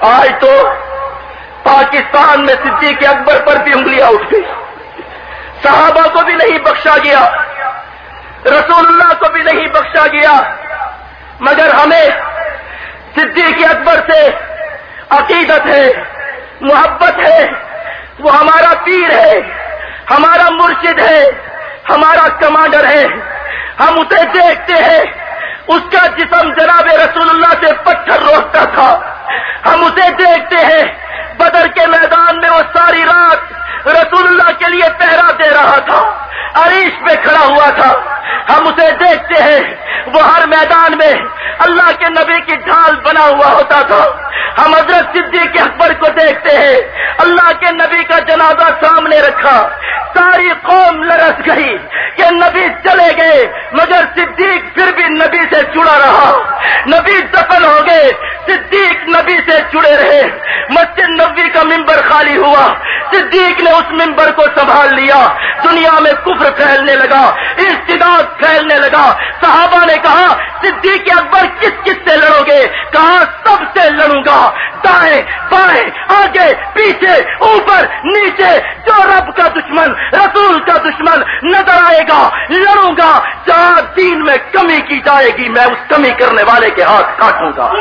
آج تو پاکستان میں صدیق اکبر پر بھی انگلیاں اٹھ گئی۔ صحابہ کو بھی نہیں بخشا گیا۔ رسول اللہ کو بھی نہیں بخشا گیا۔ مگر ہمیں صدیق اکبر سے عقیدت ہے، محبت ہے۔ وہ ہمارا پیر ہے، ہمارا مرشد ہے، ہمارا کمانڈر ہے۔ ہم اسے دیکھتے ہیں۔ اس کا جسم جناب رسول اللہ سے پتھر روکتا تھا ہم اسے دیکھتے ہیں بدر کے میدان میں وہ ساری رات رسول اللہ کے لیے پہرا دے رہا تھا۔ عریش پہ کھڑا ہوا تھا۔ ہم اسے دیکھتے ہیں۔ وہ ہر میدان میں اللہ کے نبی کی ڈھال بنا ہوا ہوتا تھا۔ ہم حضرت صدیق کے اکبر کو دیکھتے ہیں۔ اللہ کے نبی کا جنازہ سامنے رکھا۔ ساری قوم لرس گئی کہ نبی چلے گئے، مگر صدیق پھر بھی نبی سے جڑا رہا۔ نبی دفن ہو گئے۔ صدیق نبی سے جڑے رہے۔ مسجد نبی کا ممبر خالی ہوا۔ صدیق نے اس ممبر کو سنبھال لیا، دنیا میں کفر پھیلنے لگا استداد پھیلنے لگا۔ صحابہ نے کہا، صدیق اکبر کس کس سے لڑو گے؟ کہا، سب سے لڑوں گا۔ دائیں، بائیں، آگے، پیچھے، اوپر، نیچے، جو رب کا دشمن، رسول کا دشمن نظر آئے گا، لڑوں گا۔ جہاں دین میں کمی کی جائے گی، میں اس کمی کرنے والے کے ہاتھ کاٹوں گا۔